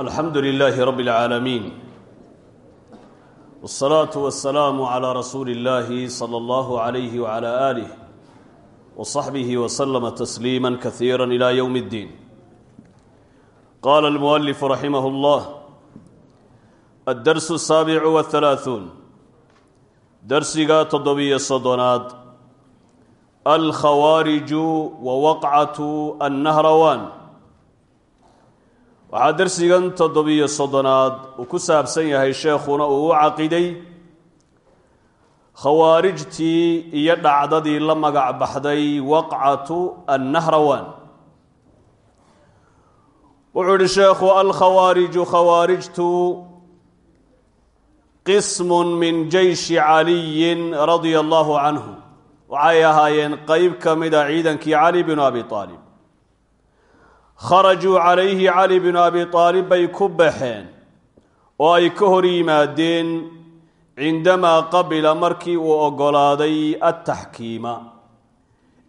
alxamdu lilaahi rabi اlcaalamiin wاsalaatu wasalaamu calaa rasuuli اllaahi sala allahu alayhi wcala aalih wصaxbihi wslama tasliima kasiira ila ywm اddiin qaala almualifu raximah اllah addarsu asaabicu wahalaaثuun darsiga toddobiyo soddonaad alkhawaariju wa waqcatu annahrawaan waxaa darsigan toddobiyo soddonaad uu ku saabsan yahay sheekhuna uu u caqiday khawaarijtii iyo dhacdadii la magac baxday waqcatu annahrawaan. Wuxuu yihi sheekhu alkhawaariju khawaarijtu qismun min jeyshi caliyin radia allahu canhu waxay ahaayeen qeyb ka mida ciidankii cali binu abi aalib kharajuu calayhi cali binu abi aalib bay ku baxeen oo ay ka hor yimaadeen cindamaa qabila markii uu oggolaaday adtaxkiima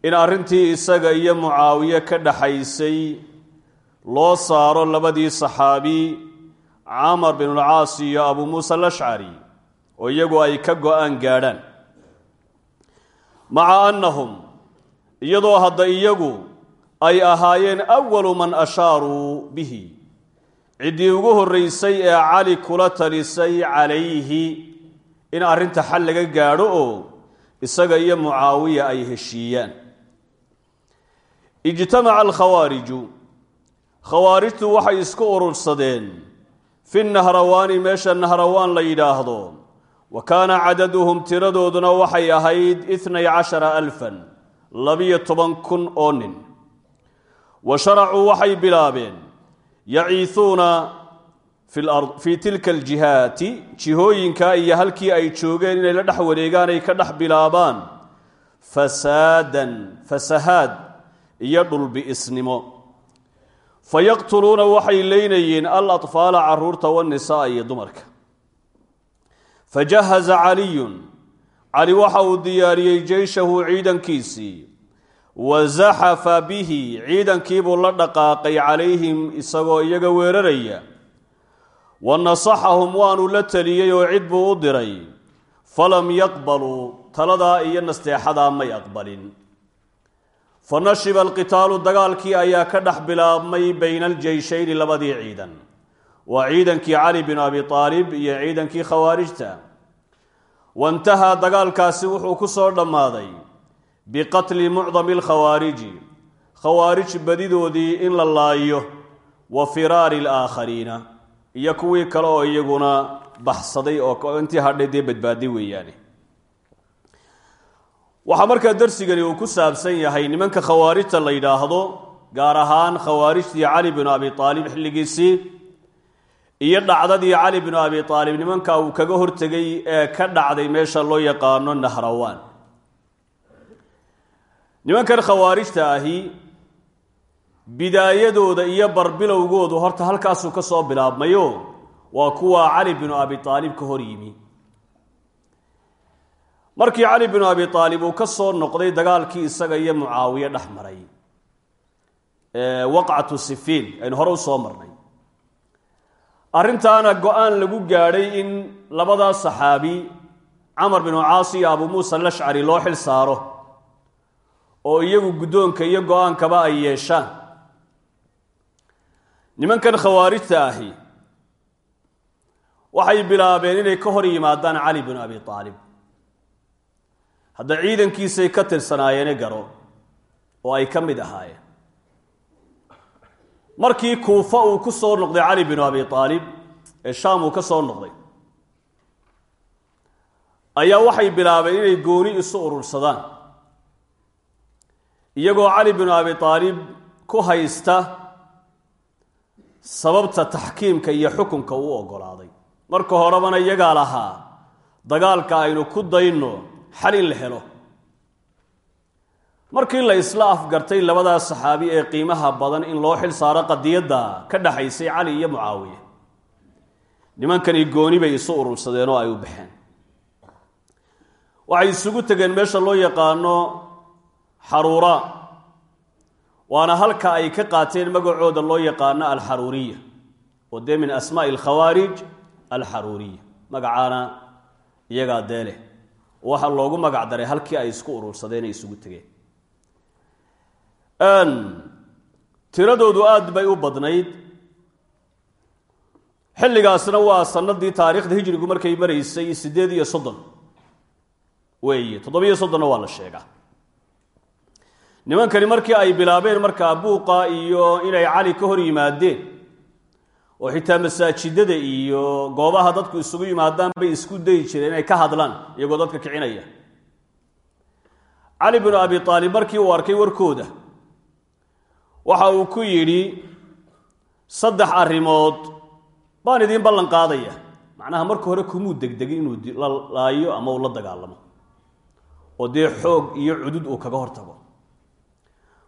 in arrintii isaga iyo mucaawiye ka dhaxaysay loo saaro labadii saxaabi camar binulcaas iyo abuu muusa alashcari oo iyagu ay ka go'aan gaadhaan. Maca annahum iyadoo hadda iyagu ay ahaayeen awalu man ashaaruu bihi. Ciddii ugu horreysay ee cali kula talisay calayhi in arrinta xal laga gaadho oo isaga iyo mucaawiya ay heshiiyaan. Ijtamaca alkhawaariju. Khawaarijtu waxay isku urursadeen fi nahrawaani meesha nahrawaan la yidhaahdo. Wa kaana cadaduhum tiradooduna waxay ahayd itnay cashara alfan labiyo toban kun oo nin wa sharacuu waxay bilaabeen yaciisuuna fii tilka aljihaati jihooyinka iyo halkii ay joogeen inay la dhex wareegaan ay ka dhex bilaabaan fasaadan fasahaad iyo dhulbi'isnimo fayaqtuluuna waxay leynayeen alatfaala carruurta wanisaaa iyo dumarka. Fajahaza caliyun cali waxa uu diyaariyey jeyshahu ciidankiisii wa zaxafa bihi ciidankiibuu la dhaqaaqay calayhim isagoo iyaga weeraraya. Wa nasaxahum waanu la teliyey oo cid buu u diray. Falam yaqbaluu taladaa iyo nasteexadaa may aqbalin. Fa nashiba alqitaalu dagaalkii ayaa ka dhex bilaabmay bayna aljeyshayni labadii ciidan. Waa ciidankii cali binu abi aalib iyo ciidankii khawaarijta. Waintahaa dagaalkaasi wuxuu ku soo dhammaaday biqatli mucdami alkhawaariji khawaarij badidoodii in la laayo wa firaari alaakhariina. Iyo kuwii kale oo iyaguna baxsaday oo intii hadhay dee markaa darsigani uu ku saabsan yahay nimanka khawaarijta la yidhaahdo gaar ahaan khawaarijtii cali binu abi aalib xilligiisii iyo dhacdadii cali binu abi aalib nimanka uu kaga hortegay ee ka dhacday meesha loo yaqaano nahrawaan nimankan khawaarijta ahi bidaayadooda iyo barbilowgoodu horta halkaasuu ka soo bilaabmayo. Waa kuwa cali binu abi aalib ka hor yimi. Markii cali binu abi aalib uu ka soo noqday dagaalkii isaga iyo mucaawiye dhex maray waqcatu sifiin aynu hore u soo marnay. Arrintaana go'aan lagu gaadhay in labadaa saxaabi camar binu caas iyo abuu muusa alashcari loo xil saaro oo iyagu guddoonka iyo go'aankaba ay yeeshaan. Nimankan khawaarijta ahi waxay bilaabeen inay ka hor yimaadaan cali binu abi aalib hadda ciidankiisay ka tirsanaayeen garo oo ay ka mid ahaayeen. Markii kuufa uu ku soo noqday cali binu abi aalib ee shaam uu ka soo noqday ayaa waxay bilaabeen inay gooni isu urursadaan iyagoo cali binu abi aalib ku haysta sababta taxkiimka iyo xukunka uu oggolaaday marka horebana iyagaa lahaa dagaalka aynu ku dayno xal in la helo. Markii la isla afgartay labadaas saxaabi ee qiimaha badan in loo xil saaro qadiyadda ka dhaxaysay cali iyo mucaawiye nimankani gooni bay isu urursadeen oo ay u baxeen. Waxay isugu tegeen meesha loo yaqaano xaruura waana halka ay ka qaateen magacooda loo yaqaano alxaruuriya oo dee min asmaa'i alkhawaarij alxaruuriya magacaana iyagaa dee leh. Waxaa loogu magac daray halkii ay isku urursadeen ay isugu tegeen. Tiradoodu aad bay u badnayd. Xilligaasna waa sanadii taariikhda hijrigu markay maraysay siddeed iyo soddon. Weeye soddonna waa la sheegaa nimankani markii ay bilaabeen markaa buuqa iyo inay cali ka hor yimaadeen oo xitaa masaajidada iyo goobaha dadku isugu yimaadaan bay isku dayi jireen inay ka hadlaan iyagoo dadka kicinaya. Cali binu abi aalib markii uu arkay warkooda waxa uu ku yidhi saddex arrimood baan idiin ballan qaadaya. Macnaha marka hore kumuu degdegin inuu la laayo ama uu la dagaalamo oo dee xoog iyo cudud uu kaga hortago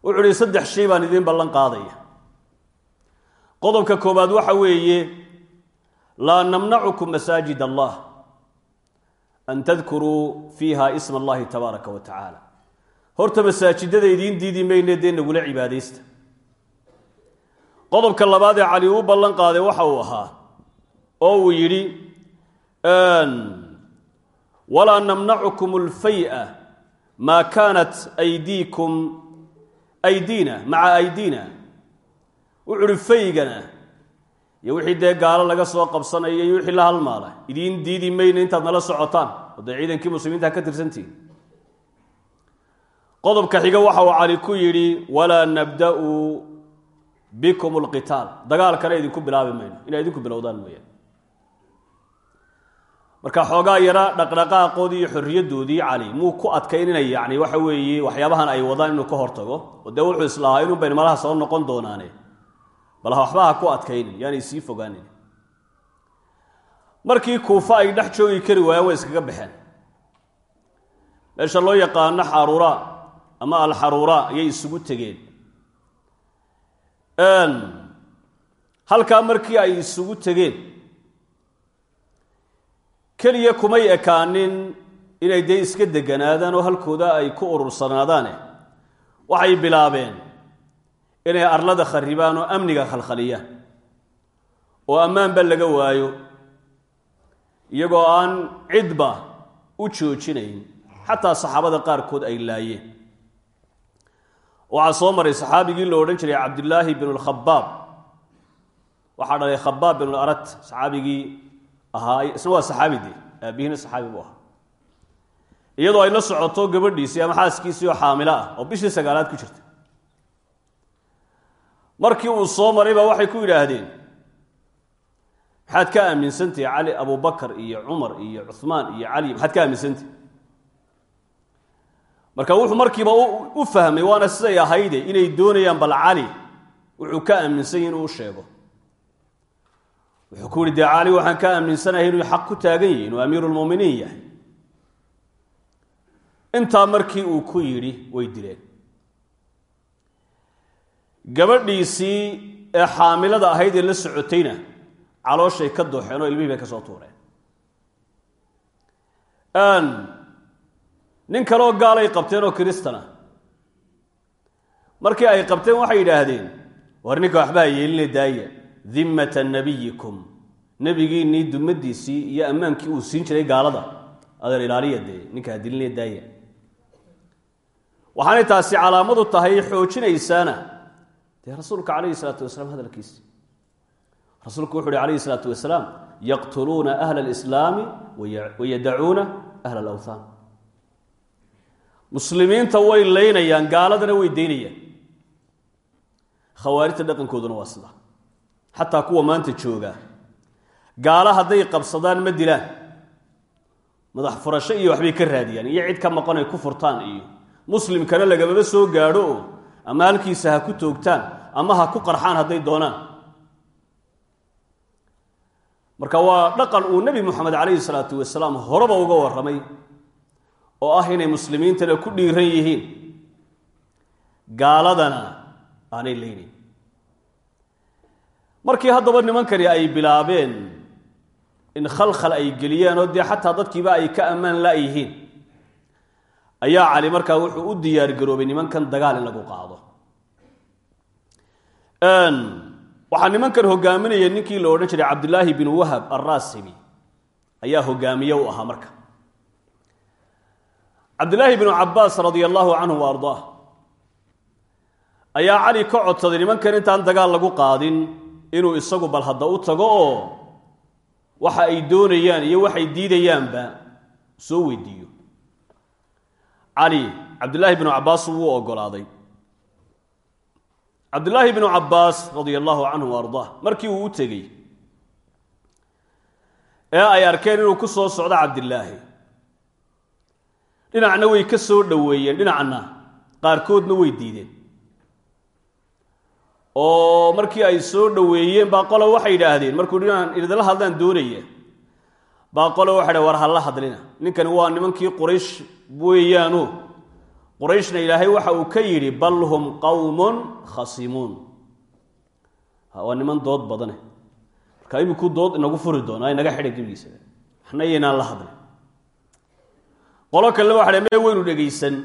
wuxuu ihi saddex shay baan idiin ballan qaadaya. Qodobka koowaad waxa weeye laa namnacukum masaajid allah an tadkuruu fiiha isma allahi tabaaraka wa tacaala. Horta masaajidada idiin diidi mayne dee nagula cibaadaysta. Qodobka labaad ee cali uu ballan qaaday waxa uu ahaa oo uu yidhi walaa namnacukum alfaya maa kaanat aydiikum aydiina maca aydiina. Wuxu uhi faygana. Iyo wixii dee gaalo laga soo qabsanaya iyo wixii la halmaala idiin diidi mayna intaad nala socotaan. Oo dee muslimiinta ka tirsantihin qodobka xiga waxa uu cali ku yidhi walaa nabda'u bikum lqitaal dagaalkana idinku bilaabi mayno. Inay idinku bilowdaan mooyaan marka xoogaa yara dhaqdhaqaaqoodii iyo xorriyaddoodii cali. Muu ku adkayninaya yani waxa weeye waxyaabahan ay wadaan inuu ka hortago. Oo dee wuxuu islahaa inun bayn malaha soo noqon doonaane. Bal waxba ha ku adkaynin yaanay sii fogaanin markii kuufa ay dhex joogi kari waayaan way iskaga baxeen. Meesha loo yaqaano xaruura ama alxaruura ayay isugu tegeen. Halkaa markii ay isugu tegeen keliya kumay ekaanin inay dee iska deganaadaan oo halkooda ay ku urursanaadaane waxay bilaabeen inay arlada kharibaan oo amniga khalkhaliyaan oo ammaanba laga waayo iyagoo aan cidba u joojinayn xataa saxaabada qaarkood ay laayeen. Waxaa soo maray saxaabigii la odhan jiray cabdillaahi binu lkhabaab waxaa dhalay khabaab binu arat saxaabigii ahaa isna waa saxaabi de aabihiina saxaabi buu ahaa. Iyadoo ay la socoto gabadhiisii ama xaaskiisii oo xaamilo ah oo bishii sagaalaad ku jirta markii uu soo maray baa waxay ku yidhaahdeen maxaad ka aaminsantahi cali abubakar iyo cumar iyo cuhmaan iyo cali maxaad ka aaminsantahi marka wuxuu markiiba u fahmay waana siday ahayde inay doonayaan bal cali wuxuu ka aaminsan yahi inuu u sheego wuxuu ku yihi dee waxaan ka aaminsanahay inuu xaq ku taagan yahi inuu amiirulmuminiin yahay. Intaa markii uu ku yidhi way dileen gabadhiisii ee xaamilada ahayd ee la socotayna calooshay ka dooxeen oo ilmihii bay ka soo tuureen. Nin kaleoo gaalay qabteen oo kiristana. Markii ay qabteen waxay yidhaahdeen war ninka waxbaa yeelina daaya dimmata nabiyikum nebigiinnii dumadiisii iyo ammaankii uu siin jiray gaalada. Adeer ilaaliya dee ninka hadilinaya daaya. Waxaanay taasi calaamadu tahay xoojinaysaana. Dee rasuulka calayhi salaatu wasalaam hadalkiisi. Rasuulku wuxu uhi calayhi salaatu wasalaam yaqtuluuna ahla alislaami wayadacuuna ahla alawthaan. Muslimiinta way laynayaan gaaladana way daynayaan. Khawaarijta dhaqankooduna waa sida. Xataa kuwa maanta jooga gaalo hadday qabsadaan ma dilaan madax furasho iyo waxbay ka raadiyaan iyo cid ka maqan ay ku furtaan iyo muslimkana lagamaba soo gaadho oo ama halkiisa ha ku toogtaan ama ha ku qarxaan hadday doonaan. Marka waa dhaqan uu nebi moxamed calayhi salaatu wasalaam horeba uga warramay oo ah inay muslimiintana ku dhiiran yihiin. Gaaladana aanay leynayn markii haddaba nimankani ay bilaabeen in khalkhal ay geliyeen oo dee xataa dadkiiba ay ka ammaan la-yihiin ayaa cali markaa wuxuu u diyaar garoobay nimankan dagaal in lagu qaado. Waxaa nimankan hogaaminaya ninkii la odhan jiray cabdilaahi bin wahab alraasibi ayaa hogaamiye u ahaa marka. Cabdilaahi binu cabaas radia allaahu canhu wa ardaah. Ayaa cali ka codsaday nimankan intaan dagaal lagu qaadin inuu isagu bal hadda u tago oo waxa ay doonayaan iyo waxay diidayaanba soo weydiiyo. Cali cabdilaahi binu cabaas wuu ogolaaday. Cabdilaahi binu cabaas radia allaahu canhu wa ardaah markii uu u tegey ee ay arkeen inuu ku soo socdo cabdilaahi dhinacna way ka soo dhoweeyeen dhinacna qaarkoodna way diideen oo markii ay soo dhoweeyeen baa qole waxay yidhaahdeen markuu dhinaan idinla hadlaan doonaya baa qole waxay dhahn war halla hadlina. Ninkani waa nimankii quraysh weeyaano qurayshna ilaahay waxa uu ka yidhi bal hum qawmun khasimuun waa niman dood badane. Marka imikuu dood inagu furi doonaa inaga xidha gebigiisa. Waxna la hadlin. Qolo kalena waxa me waynu dhegaysan.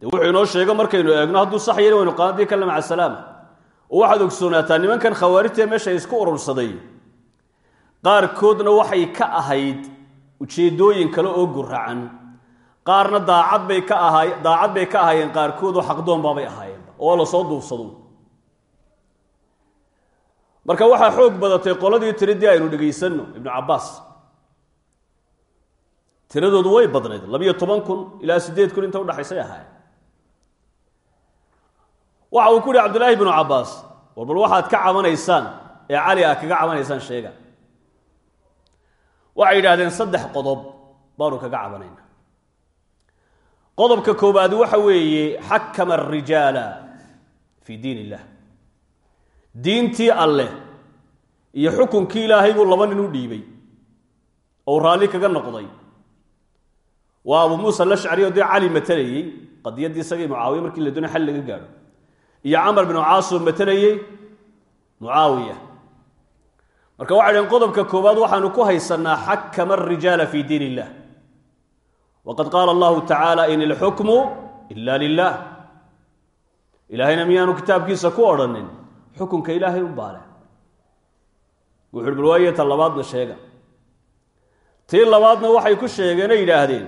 De wuxuu inoo sheego markaynu eegno hadduu sax yari waynu qaadaan dii kale maca salaama oo waxaad ogsoonaataa nimankan khawaarijtae meesha isku urursaday. Qaarkoodna waxay ka ahayd ujeeddooyin kale oo guracan qaarna daacad bay ka ahaay daacad bay ka ahaayeen qaarkood oo xaqdoonbaabay ahaayeenba oo la soo duufsado marka waxaa xoog badatay qoladii tiridii aynu dhegaysanno ibnu cabbaas. Tiradoodu way badnayd labiyo toban kun ilaa siddeed kun inta udhaxaysay ahaayeen waxa uu ku yihi cabdillaahi binu cabbaas war bal waxaad ka cabanaysaan ee cali aad kaga cabanaysaan sheega. Waxay yidhahdeen saddex qodob baanu kaga cabanayna qodobka koobaad waxa weeye xakama arijaala fii diin illah. Diintii alleh iyo xukunkii ilaahay buu laba nin u dhiibay ou raalli kaga noqday. Waa abu muusa alashcari oo dee cali matalayey qadiyaddii isagii mucaawiya markii la doonay xal laga gaadho iyo camar binu caasoo matalayey mucaawiya. Marka waxay dhaheen qodobka koowaad waxaanu ku haysanaa xakama arijaala fii diin illah waqad qaala allahu tacaala in ilxukmu ila lilah ilaahayna miyaanu kitaabkiisa ku odhanin xukunka ilaahay u baale. Wuxu uhi balwaaya ta labaadna sheega. Tii labaadna waxay ku sheegeenoo yidhaahdeen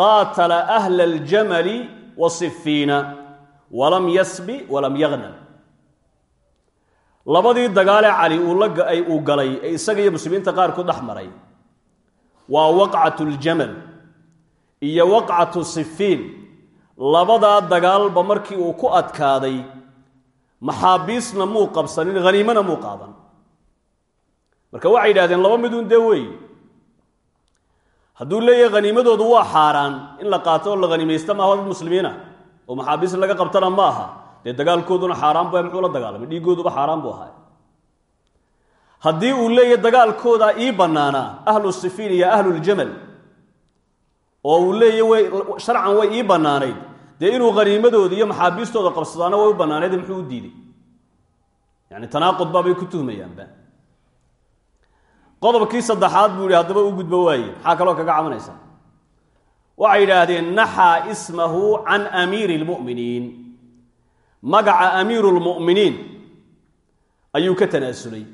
qaatala ahla aljamali wa sifiina walam yasbi walam yagnam labadii dagaalee cali uu galay ee isaga iyo muslimiinta qaar ku dhex maray waa waqcatu ljamal iyo waqcatu sifiin labadaa dagaalba markii uu ku adkaaday maxaabiisna muu qabsanin haniimana muu qaadan. Marka waxay yidhahdeen laba midun dee wey. Hadduu leeyahay haniimadoodu waa xaaraan in la qaato oo la haniimaysta maaha dad muslimiina oo maxaabiis laga qabtana ma aha dee dagaalkooduna xaaraan bu muxuu la dagaalamay? Dhiigooduba xaaraan buu ahaa. Haddii uu leeyahay dagaalkoodaa ii bannaanaa ahlu sifiin iyo ahluljamal oo uu leeyahy way sharcan way ii bannaanayd dee inuu haniimadooda iyo maxaabiistooda qabsadaana way u bannaanayd muxuu u diiday yani tanaaqud baabay ku tuhmayaanba. Qodobkii saddexaad buu yihi haddaba u gudbo waaye maxaa kaloo kaga cabanaysa waxay yidhaahdeen naxaa ismahu can amiiri lmu'miniin magaca amiiru lmu'miniin ayuu ka tanaasulay.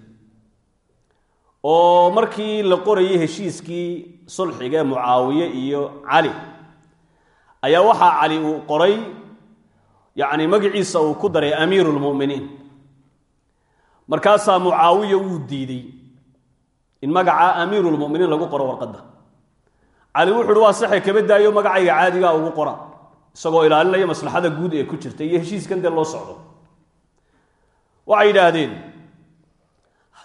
Oo markii la qorayay heshiiskii sulxiga mucaawiye iyo cali ayaa waxaa cali uu qoray yacni magaciisa uu ku daray amiiru lmu'miniin markaasaa mucaawiya wuu diiday in magaca amiiru lmu'miniin lagu qoro warqadda cali wuxu uhi waa saxe kaba daayo magacayga caadigaa ugu qora. Isagoo ilaalinaya maslaxada guud ee ku jirta iyo heshiiskan dee loo socdo. Waxay yidhaahdeen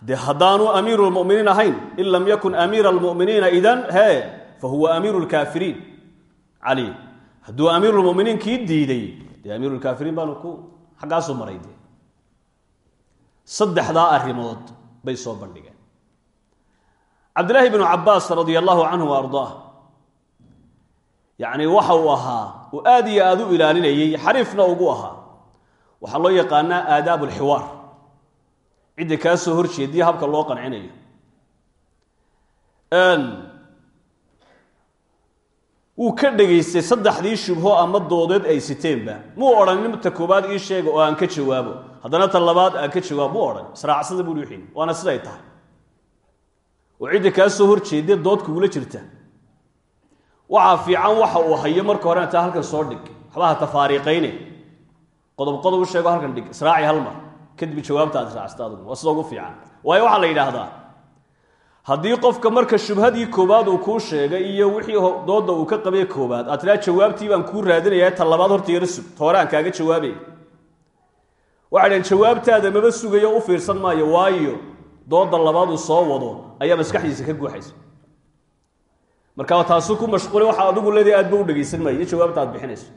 de haddaanu amiiru lmuminiin ahayn in lam yakun amiira almuminiina idan he fa huwa amiiru lkaafiriin cali hadduu amiiru lmuminiin kii diiday dee amiiru lkaafiriin baanu ku xaggaasu maray de saddexdaa arrimood bay soo bandhigeen. Cabdillaahi bnu cabaas radia allahu canhu wa ardaah yacni waxa uu ahaa uu aad iyo aada u ilaalinayey xariifna ugu ahaa. Waxaa loo yaqaanaa aadaab alxiwaar cidda kaa soo hor jeediya habka loo qancinayo. Wuu ka dhegaystay saddexdii shubho ama doodeed ay siteenba muu odhanin ta koobaad ii sheega oo aan ka jawaabo. Haddana ta labaad aa ka jawaab mu odhan israacsada buui wixiin waana siday tahay. Oo cidda kaa soo horjeedee dood kugula jirta waxaa fiican waxa uu hayo marka horena taa halkan soo dhig. Waxba ha tafaariiqayne qodob qodob u sheego halkan dhig. Israaci hal mar. Kadib jawaabta aad israacsta adigu waa sida ugu fiican. Waayo waxaa la yidhaahdaa. Haddii qofka marka shubhadii koowaad uu kuu sheegay iyo wixii dooda uu ka qabay koowaad aad tiraa jawaabtii baan kuu raadinayaa ta horta yara sug. Ta hore kaaga jawaabay. Waxay dhaheen jawaabtaada maba sugayo u fiirsan maayo. Waayo dooda labaad uu soo wado ayaa maskaxdiisa ka guuxaysa marka taasu ku mashquulay waxa adigu leedahay aad ba u dhegaysan maayo. Iyo jawaabta aad bixinayso.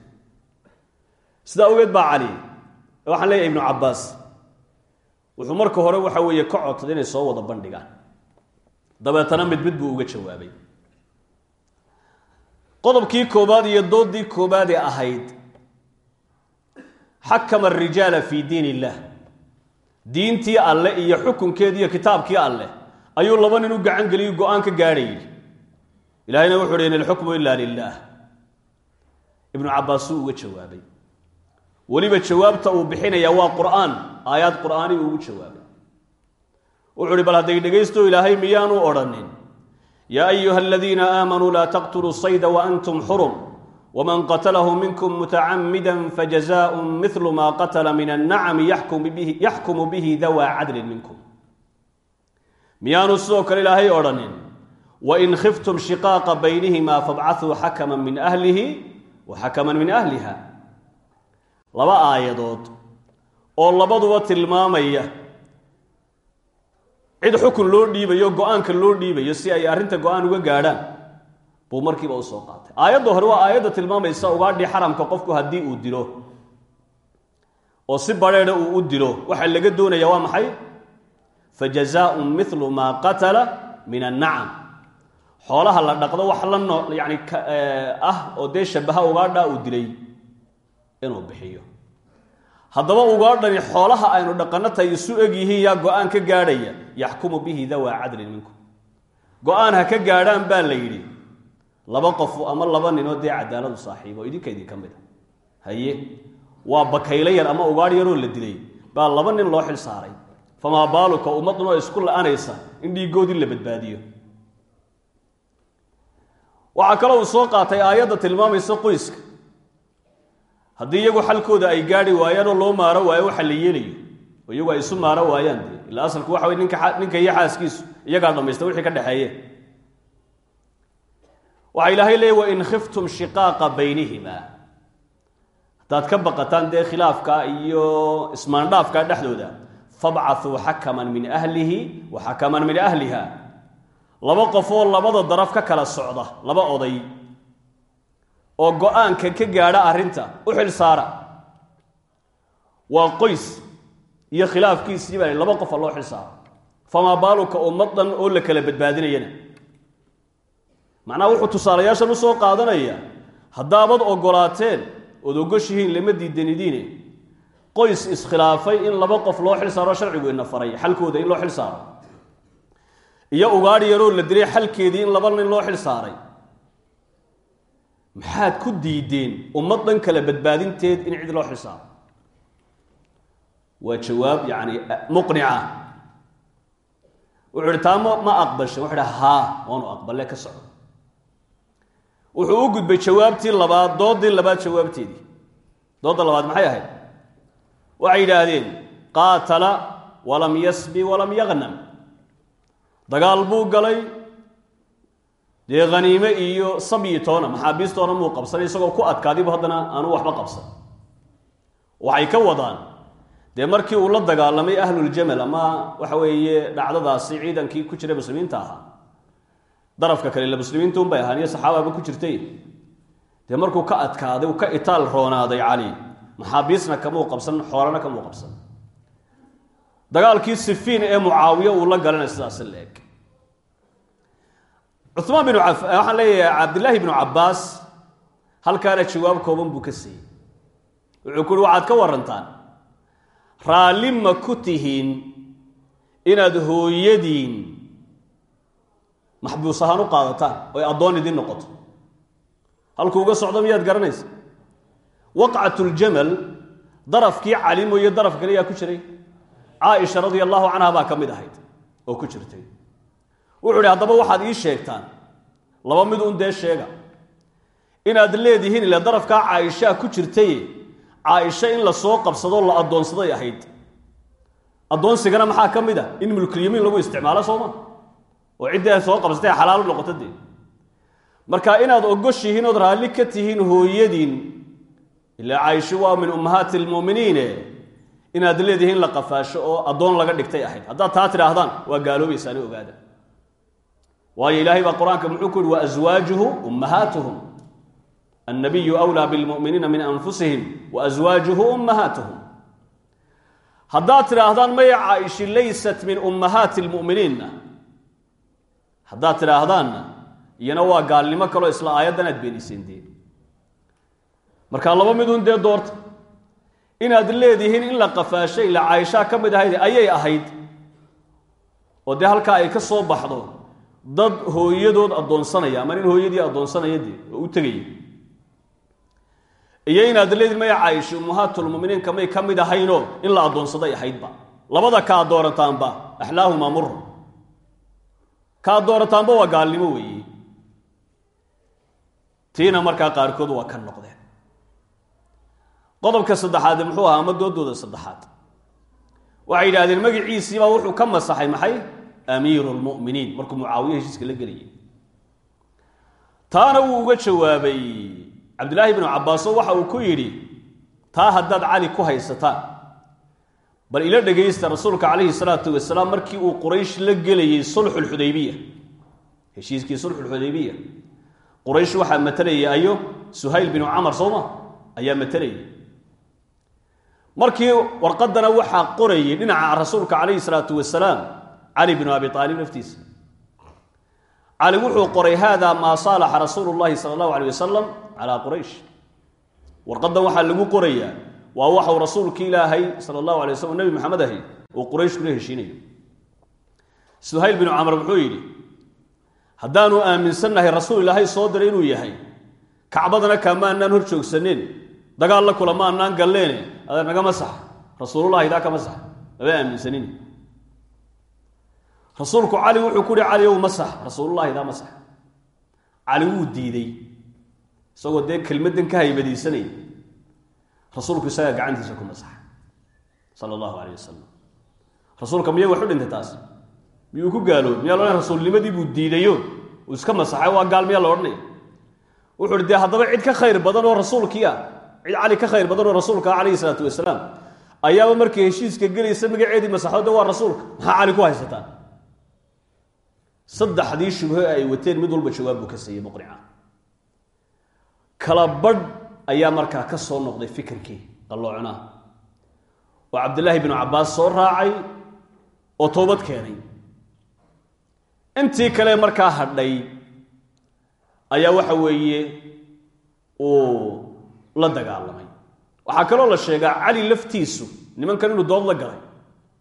Sidaa ogeed baa cali waxaan leeyahay ibnu cabbaas wuxuu marka hore waxa weeye ka codsaday inay soo wada bandhigaan. Dabeetana mid mid buu uga jawaabay. Qodobkii koobaad iyo doodii koobaadee ahayd xakama arijaala fii diin illah diintii alleh iyo xukunkeedii iyo kitaabkii alleh ayuu laba nin u gacan geliyo go'aan ilahayna wuxu uhi in ilxukmu ila lilah ibnu cabbaasuu uga jawaabay weliba jawaabta uu bixinaya waa qur'aan aayaad qur'aani uu ugu jawaabay wuxuu uhi bal hadday dhegaysto ilaahay miyaanu odhanin yaa ayuha aladiina aamanuu laa taqtuluu sayda waantum xurum wman qatlahu minkum mutacamida fajazaء mil ma qatla min الnacmi yaxkumu bihi dawaa cadlin minkum miyaanu sidoo kale ilaahay odhanin Wain khiftum shiqaaqa baynihima fabcaثuu xakma min ahlihi wa xakma min ahliha laba aayadood oo labaduba tilmaamaya cid xukun loo dhiibayo go'aanka loo dhiibayo si ay arrinta go'aan uga gaadhaan buu markiiba qaatay aayadda hore waa aayadda tilmaamaysa ugaadhii xaramka qofku haddii uu dilo oo si badheedha uu u dilo waxaa laga doonaya waa maxay fa jazaaun milu maa qatala min annacam xoolaha la dhaqdo wax la noo yani ah oo dee shabaha ugaadhaa uu dilay inuu bixiyo. Haddaba ugaadhani xoolaha aynu dhaqanno tahay isu eg yihiin yaa go'aan ka gaadhaya yaxkumu bihi dawaa cadlin minkum. Go'aan ha ka gaadhaan baa la yidhi laba qof ama laba ninoo dee cadaaladu saaxiibo idinka idinka mid a haye waa bakaylo yar ama ugaadh yaroo la dilay baa laba nin loo xil saaray. Famaa baaluka ummadunoo isku la-anaysa in dhiigoodii la badbaadiyo waxaa kaloo uu soo qaatay aayadda tilmaamaysa qoyska. Haddii iyagu xalkooda ay gaadhi waayaanoo loo maaro waayo waxa la yeelayo oo iyagu ay isu maaro waayaan dee. Ilaa asalku waxa wey ninka iyo xaaskiisu iyagaa dhamaysta wixii ka dhexeeye waxaa ilaahay leeyay wain khiftum shiqaaqa baynihima. Haddaad ka baqataan dee khilaafka iyo ismaandhaafka dhexdooda fabcathuu xakaman min ahlihi wa xakaman min ahliha laba qofoo labada daraf ka kala socda laba oday oo go'aanka ka gaadha arrinta u xil saara. Waa qoys iyo khilaafkiisii baa laba qofa loo xil saaro famaa baaluka ummadan oo la kala badbaadinayana. Macnaha wuxuu tusaalayaashan u soo qaadanaya haddaabad ogolaateen ood ogoshihiin lama diidanidiine. Qoys iskhilaafay in laba qof loo xil saaro sharcigu ina faray xalkooda in loo xil saaro iyo ugaadhi yaroo la dilay xalkeedii in laba nin loo xil saaray. Maxaad ku diideen ummad dhan kale badbaadinteed in cid loo xil saaro? Waa jawaab yacni muqnica wuxuu ihi taa ma ma aqbashay wuxu ihi haa waanu aqballe ka socdo. Wuxuu u gudbay jawaabtii labaad doodii labaad jawaabteedii. Doodda labaad maxay ahayd? Waxay yidhaahdeen qaatala walam yasbi walam yaqnam dagaal buu galay. Dee khaniime iyo sabyi toona maxaabiistoona muu qabsanay isagoo ku adkaadibu haddana aanu waxba qabsan. Waxay ka wadaan. Dee markii uu la dagaalamay ahluljamal ama waxa weeye dhacdadaasi ciidankii ku jiray muslimiinta ahaa darafka kale ila muslimiinta unbay ahaan iyo saxaababa ku jirtay. Dee markuu ka adkaaday uu ka itaal roonaaday cali maxaabiisna kamuu qabsan xoolana kamuu qabsan dagaalkii sifiin ee mucaawiye uu la galanay sidaas la eg. Cumaan binu caf waxaan leeyahay cabdillaahi bnu cabbaas halkaana jawaab kooban buu ka siiyey. Wuxuu ku uhi waxaad ka warantaan raalli ma ku tihiin inaad hooyadiin maxbuus ahaan u qaadataan oy addoon idin noqoto? Halkuu uga socdo miyaad garanaysa waqcatuljamal darafkii cali mooye daraf kale yaa ku jiray caaisha radia allahu canha baa ka mid ahayd oo ku jirtay. Wuxuu idhi haddaba waxaad ii sheegtaan laba mid un dee sheega. Inaad leedihiin ile darafkaa caaishaa ku jirtay caaisha in la soo qabsadoo la addoonsaday ahayd. Addoonsigana maxaa ka mid a in mulkulyamiin lagu isticmaalo sooma oo ciddii soo qabsatay xalaal noqoto dee. Marka inaad ogoshihiin ood raalli ka tihiin hooyadiin ilaa caaisho waa min ummahaati almu'miniine inaad leedihiin la qafaasho oo addoon laga dhigtay ahayd. Haddaad taa tidhaahdaan waa gaaloobaysaani ogaada. Waayo ilaahay baa qur'aanka muxuu ku yihi wa aswaajuhu ummahaatuhum annabiyu wlaa bilmu'miniina min anfusihim wa aswaajuhu ummahaatuhum haddaad tidhaahdaan maya caa'ishi laysat min ummahaati lmu'miniinna haddaad tidhaahdaanna iyana waa gaalnimo kaloo isla aayaddan aad markaa laba midun dee doorta inaad leedihiin in la qafaashay ila caaishaa ka mid ahayd ayay ahayd. Oo dee halkaa ay ka soo baxdo dad hooyadood addoonsanaya ama nin hooyadii addoonsanaya dee oo u tegaya iyo inaad leedihin maya caaisha ummahaatulmuminiinka may ka mid ahaynoo in la addoonsaday ahaydba. Labada kaa doorataanba axlaahumaa mur. Kaa doorataanba waa gaalnimo weeye tiina markaa qaarkood waa ka noqdeen qodobka saddexaad muxuu ahaa ama doodooda saddexaad. Waxay yidhahdeen magiciisiibaa wuxuu ka masaxay maxay? Amiiru lmu'miniin markuu mucaawiye heshiiska la gelayay taana wuu uga jawaabay cabdillaahi bnu cabaaso waxa uu ku yidhi taa haddaad cali ku haysataan bal ila dhegaysta rasuulka calayhi salaatu wasalaam markii uu quraysh la gelayey sulxulxudaybiya heshiiskii sulxulxudaybiya quraysh waxaa matalayay ayo suhayl binu camar sooma ayaa matalayay markii warqadana waxaa qorayay dhinaca rasuulka calayhi salaatu wasalaam cali binu abi aalib laftiisa cali wuxuu qoray hada maa saalaxa rasuulu llahi sala allahu alay wasalam calaa quraysh lagu qorayaa waa waxau rasuulki ilaahay sala allahu alay waslm maxamed ahay uu quraysh kula heshiinayo. Suhayl binu camar wuxuu yidhi haddaanu aaminsannahay rasuul ilaahay soo diray inuu yahay kacbadana kaamaanaan hor joogsaneen dagaal la kulama anaan galleene adeer naga masax. Rasuulullahi daa ka masax. Maba aaminsanin. Rasuulku cali wuxuu ku uhi cali ow masax. Rasuulullahi daa masax. Cali wuu diiday. Isagoo dee ka haybadiisanaya rasuulku isagaa gacantiisa ku masaxa sala allahu alayh wasalam rasuulka miyay wax u dhintay taasi miyuu ku gaaloobay? Miyaa loodhan rasuulnimadii buu diidayo? Uu iska masaxay? Waa gaal miyaa la odhanaya wuxuu hi dee haddaba cid ka khayr badan oo rasuulkii ah cid cali ka khayr badan oo rasuulka ah calayhi salaatu wasalaam ayaaba markii heshiiska gelaysa magaceedii masaxooda waa rasuulka. Maxaa cali ku haysataan saddexdii shubho ay wateen mid walba jawaab buu ka siiyey muqnica kala badh ayaa markaa ka soo noqday fikirkii qalloocnaa oo cabdillaahi binu cabbaas soo raacay oo toobad keenay. Intii kale markaa hadhay ayaa waxa weeye uu la dagaalamay. Waxaa kaloo la sheegaa cali laftiisu nimankan inuu dood la galay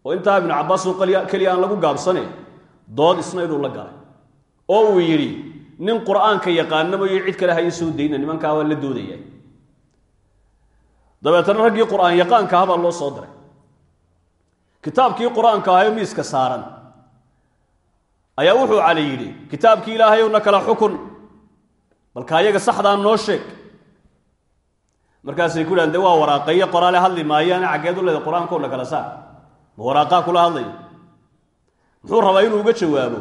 oo intaa ibnu cabbaas oo keliya aan lagu gaabsane dood isna inuu la galay. Oo uu yidhi nin qur'aanka yaqaana mooyo cid kale ha ii soo dayna nimankaa waa la doodaya dabeetana raggii qur'aan yaqaanka ah loo soo diray. Kitaabkii qur'aanka ahayo miiska saaran ayaa wuxuu cali yidhi kitaabkii ilaahayow na kala xukun balka ayaga saxdaa noo sheeg markaasay ku dhahan de waa waraaqayo qoraale hadli maayaane caggeed u leeda qur'aankoo na kala saar ma waraaqaa kula hadlaya muxuu rabaa inuu uga jawaabo?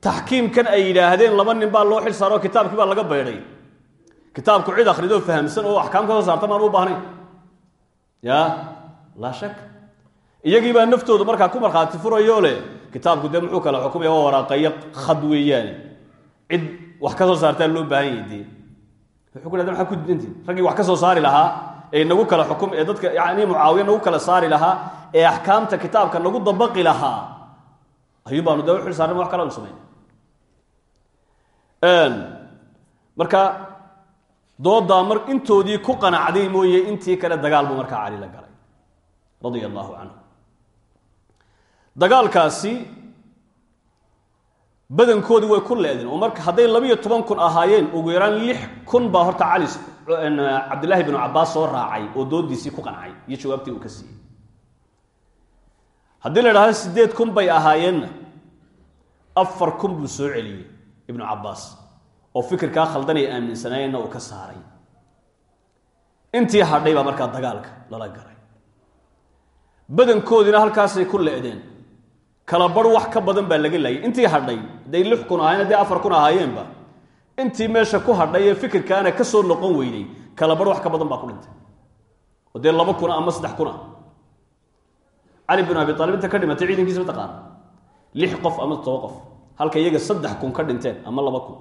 Taxkiimkan ay yidhaahdeen laba nin baa loo xil saaro kitaabkii baa laga beydhay kitaabku cid akridoo fahamsan oo axkaam ka soo saarta maan u baahnayn. Ya? Laa shak. Iyagii baa naftoodu markaa ku markhaati furayoo leh. Kitaabku dee muxuu kala xukumaya waa waraaqayo khad weeyaane cid wax ka soo saartaa loo baahan yahay dee wuxuu ku didantiin? Raggii wax ka soo saari lahaa ee nagu kala xukum ee dadka yani mucaawiya nagu kala saari lahaa ee axkaamta kitaabka nagu dabaqi lahaa. Ayuun baanu dee u xil saarnay wax kale anu samayn marka doodaa mar intoodii ku qanacday mooye intii kale dagaal buu cali la galay radia allaahu dagaalkaasi badankoodii way ku leedeen oo marka hadday labiyo toban kun ahaayeen ugu yaraan lix kun baa horta cali cabdillaahi binu cabbaas soo raacay oo doodiisii ku qancay iyo jawaabtii uu ka siiyey. Haddii la idhahdo siddeed kun bay ahaayeenna afar kun buu soo celiyey ibnu cabbaas oo fikirkaa khaldanay aaminsanaayeenna uu ka saaray. Intii hadhay baa markaa dagaalka lala galay. Badankoodiina halkaasay ku le'deen kala bar wax ka badan baa laga laayay. Intii hadhay hadday lix kun ahaayeen hadday afar kun intii meesha ku hadhay fikirkaana ka soo noqon weyday kala bar wax ka badan baa ku dhintay. Oo dee laba ama saddex kuna cali bin abi aalib inta ka dhimatay ciidankiisa mataqaana lix qof ama todoba halka iyaga saddex kun ka dhinteen ama laba kun.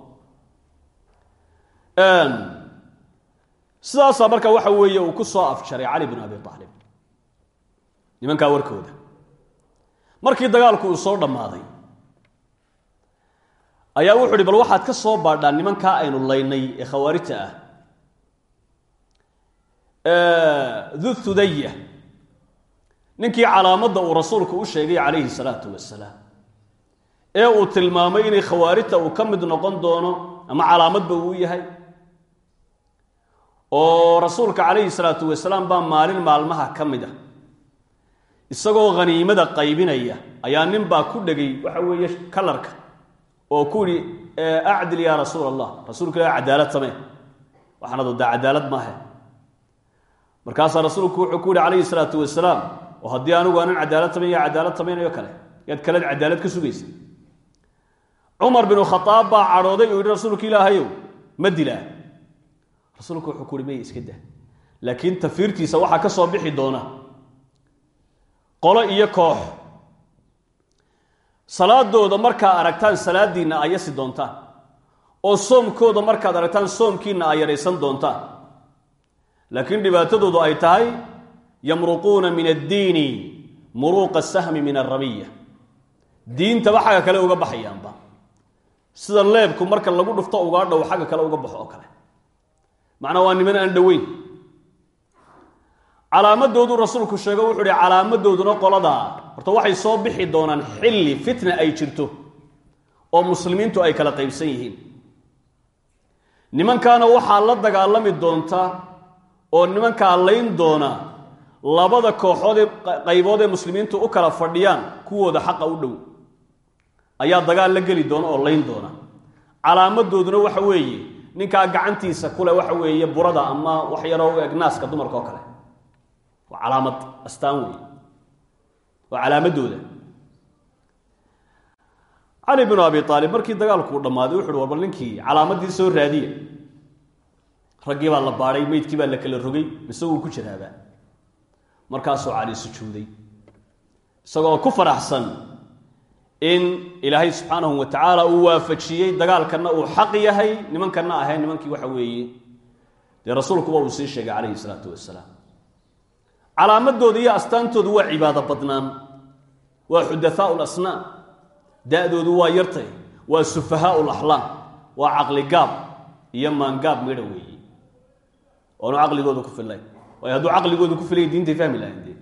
Sidaasaa marka waxa weeye uu ku soo afjaray cali bin abi aalib nimankaa warkooda markii dagaalku uu soo dhammaaday ayaa wuxu uhi bal waxaad ka soo baadhaan nimankaa aynu laynay ee khawaarijta ah. Du thudaya ninkii calaamadda uu rasuulku u sheegay calayhi salaatu wasalaam ee uu tilmaamay inay khawaarijta uu ka mid noqon doono ama calaamadba uu yahay oo rasuulka calayhi salaatu wasalaam baa maalin maalmaha ka mid ah isagoo haniimada qaybinaya ayaa nin baa ku dhegay waxa weeye kalarka oo ku yihi acdil yaa rasuul allah rasuulka ilah cadaalad samee. Waxaana doodaa cadaalad maahe markaasaa rasuulku wuxuu ku yihi calayhi salaatu wasalaam oo haddii anigu aanan cadaalad samayn ya cadaalad samaynayo kale yaad kaleed cadaalad ka sugaysa cumar binu khadaab baa cadhooday uu yihi rasuulka ilaahayow ma dilaa rasuulku wuxuu ku uhi may iska dah. Laakiin tafiirtiisa waxaa ka soo bixi doona qolo iyo koox. Salaadooda markaa aragtaan salaadiinna ay yasi doontaan. Oo soomkooda markaad aragtaan soomkiinna ay yaraysan doontaan. Laakiin dhibaatadoodu ay tahay yamruquuna min addiini muruuqa sahmi min alrabiya diintaba xagga kale uga baxayaanba. Sida leebku marka lagu dhufto ugaa dhow xagga kale uga baxo oo kale. Macnaa waa niman aan dhoweyn calaamadoodu rasuulku sheego wuxuu uhi calaamadooduna qoladaa horta waxay soo bixi doonaan xilli fitna ay jirto oo muslimiintu ay kala qaybsan yihiin. Nimankaana waxaa la dagaalami doonta oo nimankaa layn doona labada kooxood ee qaybood ee muslimiintu u kala fadhiyaan kuwooda xaqa u dhow. Ayaa dagaal la geli doona oo layn doona. Calaamadooduna waxa weeye ninkaa gacantiisa kule waxa weeye burada ama wax yaroo u eg naaska dumarka kale waa calaamad astaan wey waa calaamadooda cali binu abi aalib markii dagaalkuu dhammaaday wuxu uhi ninkii calaamadii soo raadiya raggii baa la baadhay meydkii baa la kala rogay mise wuu ku jiraabaa. Markaasuu cali sujuuday. Isagoo ku faraxsan in ilaahay subxaanahu wa tacaala uu waafajiyey dagaalkanna uu xaq yahay nimankanna ahayn nimankii waxa weeye. Dee rasuulkuba uu sii sheegay calayhi salaatu wasalaam calaamadooda iyo astaantoodu waa cibaado badnaan. Waa xudathaau lasnaam da-doodu waa yartay. Waa sufahaau laxlaam waa caqligaab iyo maangaab midha weeye oonu caqligooda ku fillayn. Waayo hadduu caqligooda ku filay diintay fahmi lahayn dee.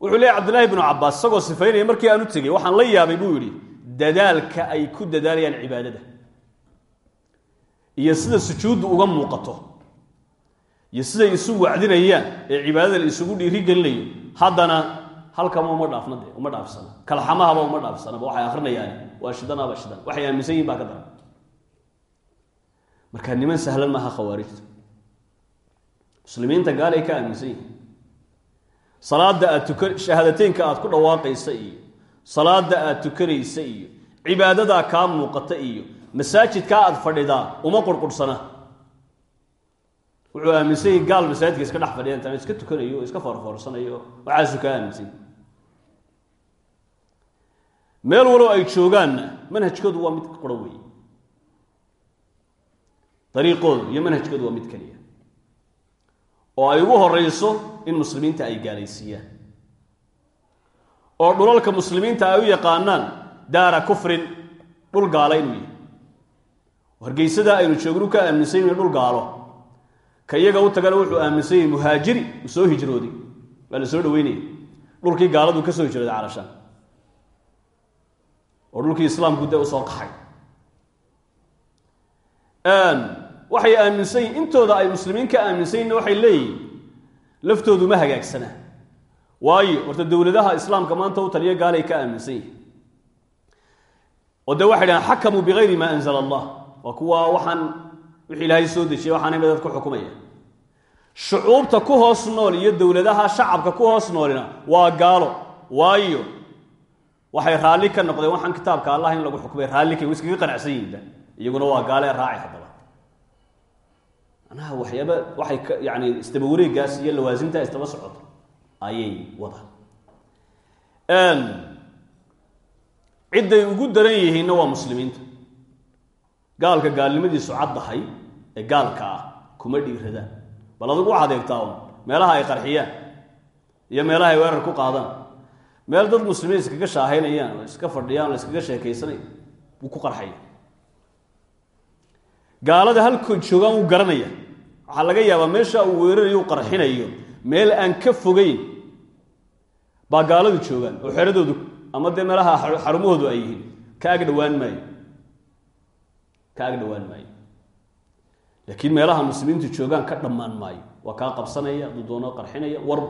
Wuxuu leeyahy cabdillahi bnu cabbaas isagoo sifaynaya markii aan u tegey waxaan la yaabay buu yidhi dadaalka ay ku dadaalayaan cibaadada. Iyo sida sujuuddu uga muuqato iyo siday isu wacdinayaan ee cibaadada la isugu dhiiri gelinayo haddana halkama uma dhaafna de uma dhaafsana kalxamahaba uma dhaafsanaba waxay akrinayaan waa shidanaba shidan waxay aaminsan yihiin baa ka daran. Marka niman sahlan maaha khawaarijta. Muslimiinta gaal ay ka aaminsan yihiin. Salaada aad tukan shahaadateynka aad ku dhawaaqaysa iyo salaada aad tukanaysa iyo cibaadadaa kaa muuqata iyo masaajidkaa aad fadhidaa uma qurqursana wuxuu aaminsan yahi gaal masaajidka iska dhex fadhiya intaan iska tukanayo o iska foorfoorsanayo waxaasu kaa aaminsan. Yahi meel walow ay joogaanna manhajkoodu waa mid quro wey dariiqoodu iyo manhajkoodu waa mid keliya. Oo ay ugu horeyso in muslimiinta ay gaalaysiiyaan. Oo dhulalka muslimiinta ay u yaqaanaan daara kufrin dhul gaalo inuu yahay. Hargeysadaa aynu joognu ka aaminsan yahi dhul gaalo ka iyaga u tagana wuxuu aaminsan yahay muhaajiri uu soo hijrooday waa la soo dhaweynaya dhulkii gaaladu ka soo hijrooday calashaan oo dhulkii islaamku dee u soo qaxay. Waxay aaminsan yihiin intooda ay muslimiin ka aaminsan yihinna waxay leeyihiin laftoodu ma hagaagsanaa waayo horta dowladaha islaamka maanta u taliya gaalay ka aaminsan yihiin oo dee waxay dhahaan xakamuu maa anzala allah. Waa kuwa waxaan wixii ilaahay soo dejiyay waxaanay madad ku shucuubta ku hoos nool iyo dowladaha shacabka ku hoos noolina waa gaalo waayo waxay raalli ka noqdeen. Waxaan kitaabka allah in lagu xukmay raalli ka way iskaga qanacsan yihinba iyaguna waa gaale raaci haddaba. Manaha waxyaaba waxay yani isdaba wareegaas iyo lawaasimta isdaba socota ayay wadaan. Cidday ugu daran yihiinna waa muslimiinta. Gaalka gaalnimadiisu caddahay ee gaalka ah kuma dhiiradaan bal adigu waxaad eegtaa meelaha ay qarxiyaan iyo meelaha ay weerar ku qaadaan. Meel dad muslimiin iskaga shaahaynayaan iska fadhiyaan oo iskaga sheekaysanaya wuu ku qarxaya. Gaalada halkood joogaan wuu garanaya. Waxaa laga yaabaa meesha uu weerarayo u qarxinayo meel aan ka fogeyn baa gaaladu joogaan oo xeradoodu ama dee meelaha xarumahoodu ay yihiin ka ag dhowaan maayo. Ka ag dhowaan maayo laakiin meelaha muslimiintu joogaan ka dhammaan maayo. Waa kaa qabsanaya hadduu doono qarxinaya war.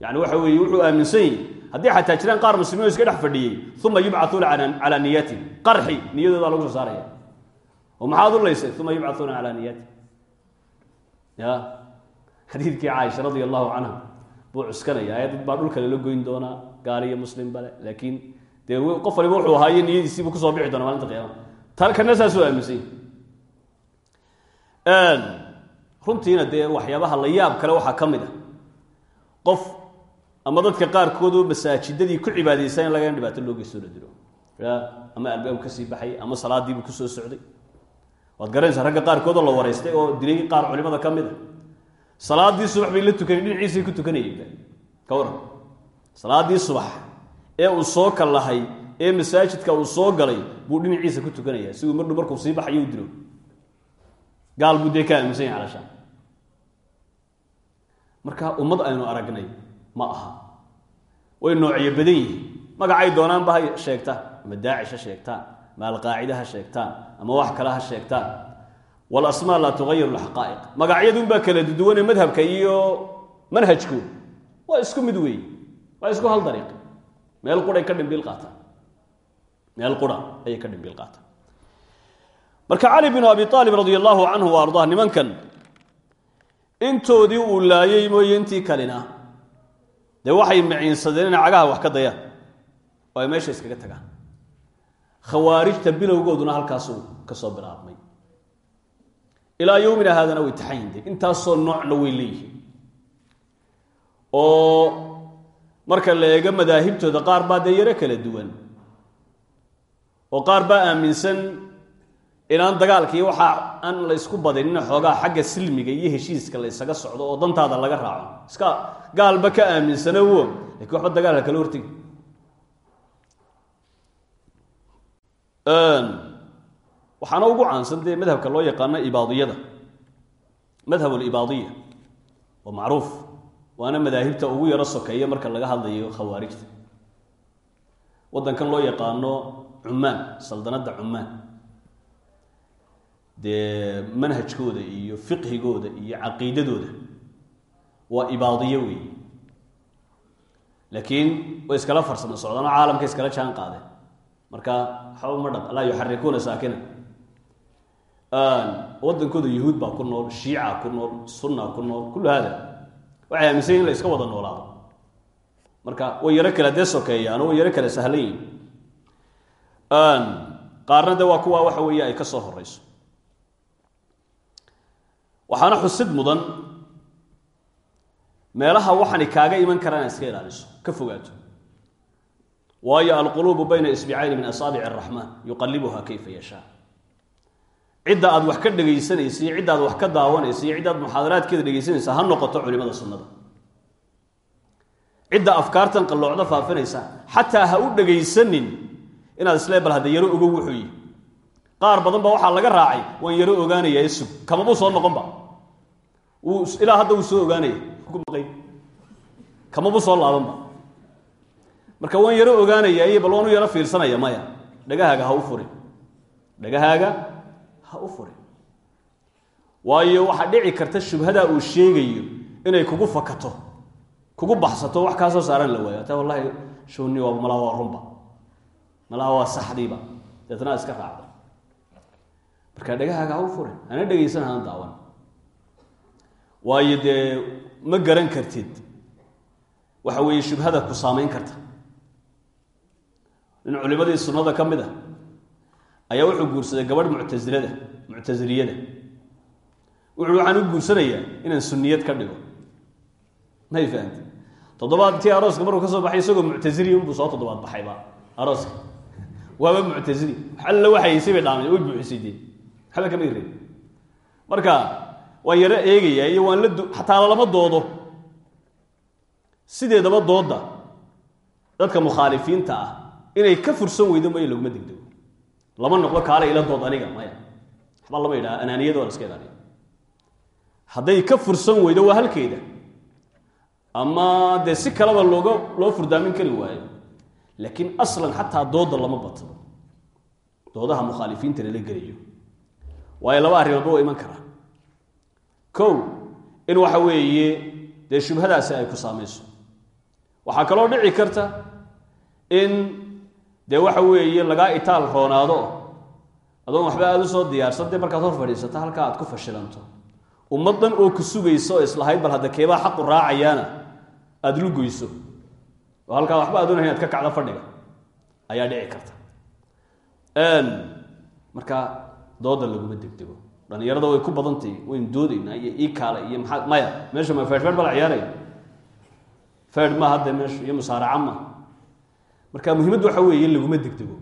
Yani waxa weeye wuxuu aaminsan yahi haddii xataa jiraan qaar muslimiin iska dhex fadhiyey uma yubcauuna calaa niyatihim qarxi niyadoodaa lagu soo saaraya. Oo maxaad u laysay uma yubcauuna calaa niyatihim ya. Xadiidkii caaisha radia allahu buu cuskanaya. Aya dad baa dhulka lala goyn doonaa gaal iyo muslim bale laakiin dee qof waliba wuxuu ahaayo niyadiisiibuu ku soo bixi doona maalinta qiyama tan saasuu aaminsan yahi runtiina dee waxyaabaha la yaab kale waxaa ka mid a qof ama dadka qaarkoodoo masaajidadii ku cibaadaysan in laga dhibaato loo geystoo la dilo ama albaab ka sii baxay ama salaadiibuu ku soo socday. Waad garanaysaa ragga qaarkoodoo la wareystay oo dilay qaar culimada ka mid a salaadii subax bay la tukanay dhinaciisay ku tukanayeen ka waran salaadii subax ee uu soo kallahay ee masaajidka uu soo galay buu dhinaciisa ku tukanaya. Si uu mardhu markuu sii baxayo u dilo gaal buu dee ka aaminsan yahay calashaan marka ummad aynu aragnay ma aha. Way noocyo badan yihiin. Magacay doonaanba ha sheegtaan ama daacish ha sheegtaan ama alqaacida ha sheegtaan ama wax kale ha sheegtaan walasmaa laa tugayiru lxaqaa'iq magacyadunbaa kala duduwane madhabka iyo manhajku. Waa isku mid weeye waa isku hal dariiq. Meel quray ka dhimbiil qaataan meel qura ayay ka dhimbiil qaataan marka cali binu abi aalib radia allahu canhu wa ardaa nimankan intoodii uu laayey mooye intii kalina dee waxay maciinsadeen inay cagaha wax ka dayaan oo ay meesha iskaga tagaan khawaarijta bilowgooduna halkaasuu ka soo bilaabmay. Ilaa yowmina haadana way taxayinde intaasoo noocna way leeyihiin. Oo marka la eego madaahibtooda qaar baa dee yaro kala duwan. Oo qaar baa aaminsan inaan dagaalkii waxaa aan la ysku badinin xoogaa xagga silmiga iyo heshiiska la ysaga socdo oo dantaada laga raaco. Iska gaalba ka aaminsana wo lakiin waxba dagaalka kala hortegi waxaana ugu caansan dee madhabka loo yaqaano ibaadiyada. Madhab alibaadiya oo macruuf waana madaahibta ugu yaro sokeeya marka laga hadlayo khawaarijta. Waddankan loo yaqaano cumaan saldanadda cumaan dee manhajkooda iyo fiqhigooda iyo caqiidadooda waa ibaadiyo weeye laakiin way iskala farsamo socdaan oo caalamka iskala jaan qaadeen marka waxba ma dhaq laa yuxarikuuna saakina. Waddankooda yuhuud baa ku nool shiica ku nool sunna ku nool kullu haada. Waxay aaminsan in la iska wada noolaado. Marka way yaro kale dee sokeeyaan oo way yaro kale sahlan yihiin qaarna de waa kuwa waxa weeye ay ka soo horeyso waxaana xusid mudan. Meelaha waxani kaaga iman karaan inaad iska ilaaliso ka fogaato. Waayo alquluubu bayna isbicayni min asaabici araxmaan yuqalibuha kayfa yashaa. Cidda aad wax ka dhegaysanaysa iyo cidda aad wax ka daawanaysa iyo cidda aad muxaadaraadkeeda dhegaysanaysa ha noqoto culimada sunnada. Cidda afkaartan qalloocda faafinaysa xataa ha u dhegaysanin inaad islee hadda yaro ogo wuxuu yihi qaar badan ba waxaa laga raacay waan yaro ogaanayaa sug kamabuu soo noqonba wuu ilaa hadda wuu soo ogaanaya kamabuu soo laabanba marka waan yaro ogaanaya iyo bal waan u yaro fiirsanaya maya. Dhagahaaga ha u furin dhagahaaga ha u furin waayo waxaa dhici karta shubhadaa uu sheegayo inay kugu fakato kugu baxsato wax kaa soo saaran la waayo. Ta wallahi shuni waa malaa waa runba. Malaa waa saxdiiba. Deetna iska raacda marka dhegahaaga ha u furin hana dhegaysan hana daawan waayo dee ma garan kartid. Waxa weeye shubhada ku saamayn karta. Nin culimadii sunnada ka mid ah ayaa wuxuu guursaday gabadh muctasilada muctasiliyada wuxuu waxaan u guursanayaa inaan sunniyad ka dhigo. May fahamti toddobaadtii arooska markuu ka soo baxay isagoo muctasiliya unbuu soo toddobaad baxayba arooska. Waaba muctasili alla way buuxisay dee waxba kama ireen marka waan yaro eegayaa iyo waan la xataa lama doodo. Sideedaba dooda dadka mukhaalifiinta ah inay ka fursan weydo maya laguma degdego. Lama noqdo kaale ila dood aniga maya. Waxba lama yidhaha anaaniyada waa la iska ka fursan weydo waa halkeeda. Ama dee si kaleba looga loo furdaamin kari waayo. Laakiin aslan xataa dooda lama bato doodaha mukhaalifiinta lala geliyo waayo laba arrimoodba waa iman karaa kow in waxa weeye dee shubhadaasi ay ku saamayso. Waxaa kaloo dhici karta in dee waxa weeye lagaa itaal roonaado adoon waxba aada u soo diyaarsan dee markaad hor fadhiisato halkaa aad ku fashilanto. Ummaddan oo ku sugayso oo islahayd bal hadda keebaa xaqu raacayaana aada lugoyso oo halkaa waxba adoon hayn ad ka kacdo fadhiga. Ayaa dhici karta. Marka dooda laguma degdego dhalinyarada way ku badantahi waynu doodaynaa iyo ii kaale iyo maxaa maya meesha ma feedh bala ciyaaraya feedh ma hadde meesha iyo musaaraca ma. Marka muhiimaddu waxa weeye laguma degdego.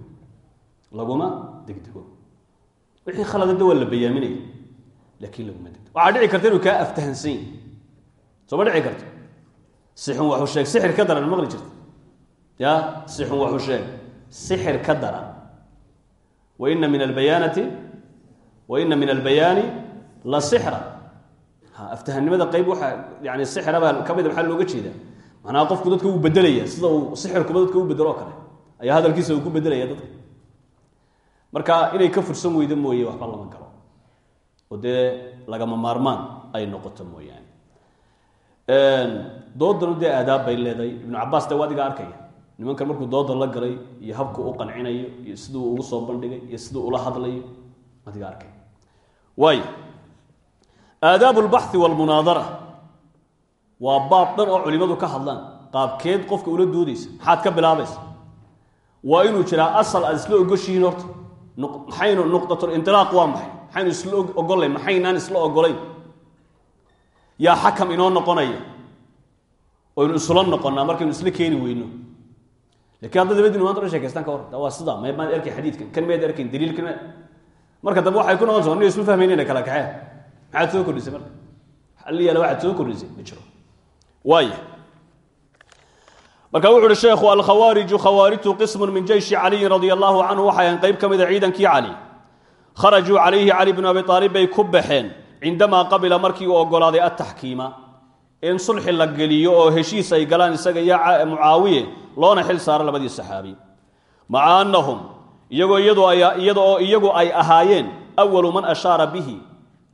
Laguma degdego. Wixii khaladada waa la bayaaminaya laakiin laguma degdego. Waxaa dhici karta inuu kaa aftahansan yahi soo ma dhici karto? Sixun waxu sheeg sixir ka daran maqli jirta. Ya sixun waxu sheeg sixir ka daran. Wa ina min albayaanati wa ina min albayaani la sixra ha aftahanimada qeyb waxaa yani sixrabaa ka mida maxaa looga jeedaa? Macnaha qofku dadka uu bedelaya sida uu sixirkuba dadka u bedelo kale. Ayaa hadalkiisa uu ku marka inay ka fursan weydo mooye waxba lama galo. Oo dee lagama maarmaan ay noqoto mooyaane. Doodanu dee aadaab bay leedahay. Ibnu cabaas dee waa adiga arkaya. Markuu dooda la galay iyo habku u qancinayo iyo siduu ugu soo bandhigay iyo siduu ula hadlayo adiga arkay waay aadaabu lbaxi walmunaadara. Waa baab dhan oo culimadu ka hadlaan. Qaabkeed qofka ula doodaysa maxaad ka bilaabaysa. Waa inuu jiraa asal aad isla ogoshihiin horta. Maxaynu nuqdatulindiraaq waa maxay? Maxaynu isla ogolayn maxaynaan isla ogolayn yaa xakam inoo noqonaya? Oynu isula noqonnaa markaynu isla keeni weyno. Lakiin hadda dabadinu maanta la sheekaystaan ka hor. Waa sida may maad erkay xadiidkan. Kan maad erkayn daliilkan ma marka dambe waxay ku noqonaysa aniga isma fahmaynayna kala kaxee maxaad soo kordhisay marka? Xalli yaalla soo kordhisay? Ma jiro. Marka wuxu uhi sheekhu alkhawaariju khawaarijtu qismun min jeyshi caliyin radia allahu canhu waxay qayb ka ciidankii cali. Kharajuu calayhi cali bnu abi aalib bay ku baxeen cindamaa qabila markii uu ogolaaday ataxkiima in sulxi la geliyo oo heshiis ay galaan isaga iyo mucaawiye loona xil saaro labadii saxaabi. Maca iyagoo iyada oo iyagu ay ahaayeen. Awalu man ashaara bihi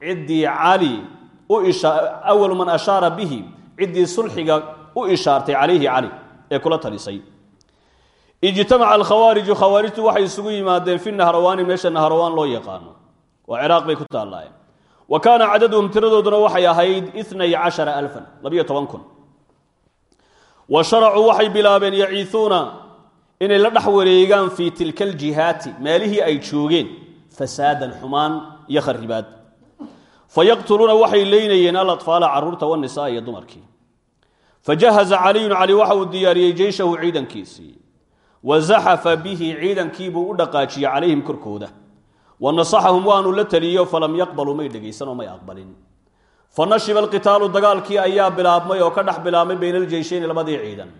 ciddii cali awalu man ashaara bihi ciddii sulxiga u ishaartay calayhi cali ee kula talisay. Ijtamaca alkhawaariju khawaarijtu waxay isugu yimaadeen fi nahrawaani meesha nahrawaan loo yaqaano. Waa ciraaq bay ku taallaaye wa kaana cadaduhum tiradooduna waxay ahayd inay cashara alfan labiyo toban kun. Wa sharacuu waxay bilaabeen yaciisuuna inay la dhex wareegaan fii tilka aljihaati meelihii ay joogeen fasaadan xumaan iyo kharibaad. Fayaqtuluuna waxay leynayeen alatfaala carruurta wanisaa iyo dumarkii. Fajahaza caliyun cali waxa uu diyaariyey jeyshahu ciidankiisii. Wa zaxafa bihi ciidankiibuu u dhaqaajiyey calayhim korkooda. Wa nasaxahum waanu la taliyo falam yaqbaluu may dhegaysanoo may aqbalin. Fa nashiba alqitaalu dagaalkii ayaa bilaabmay oo ka dhex bilaabmay bayna aljeyshayni labadii ciidan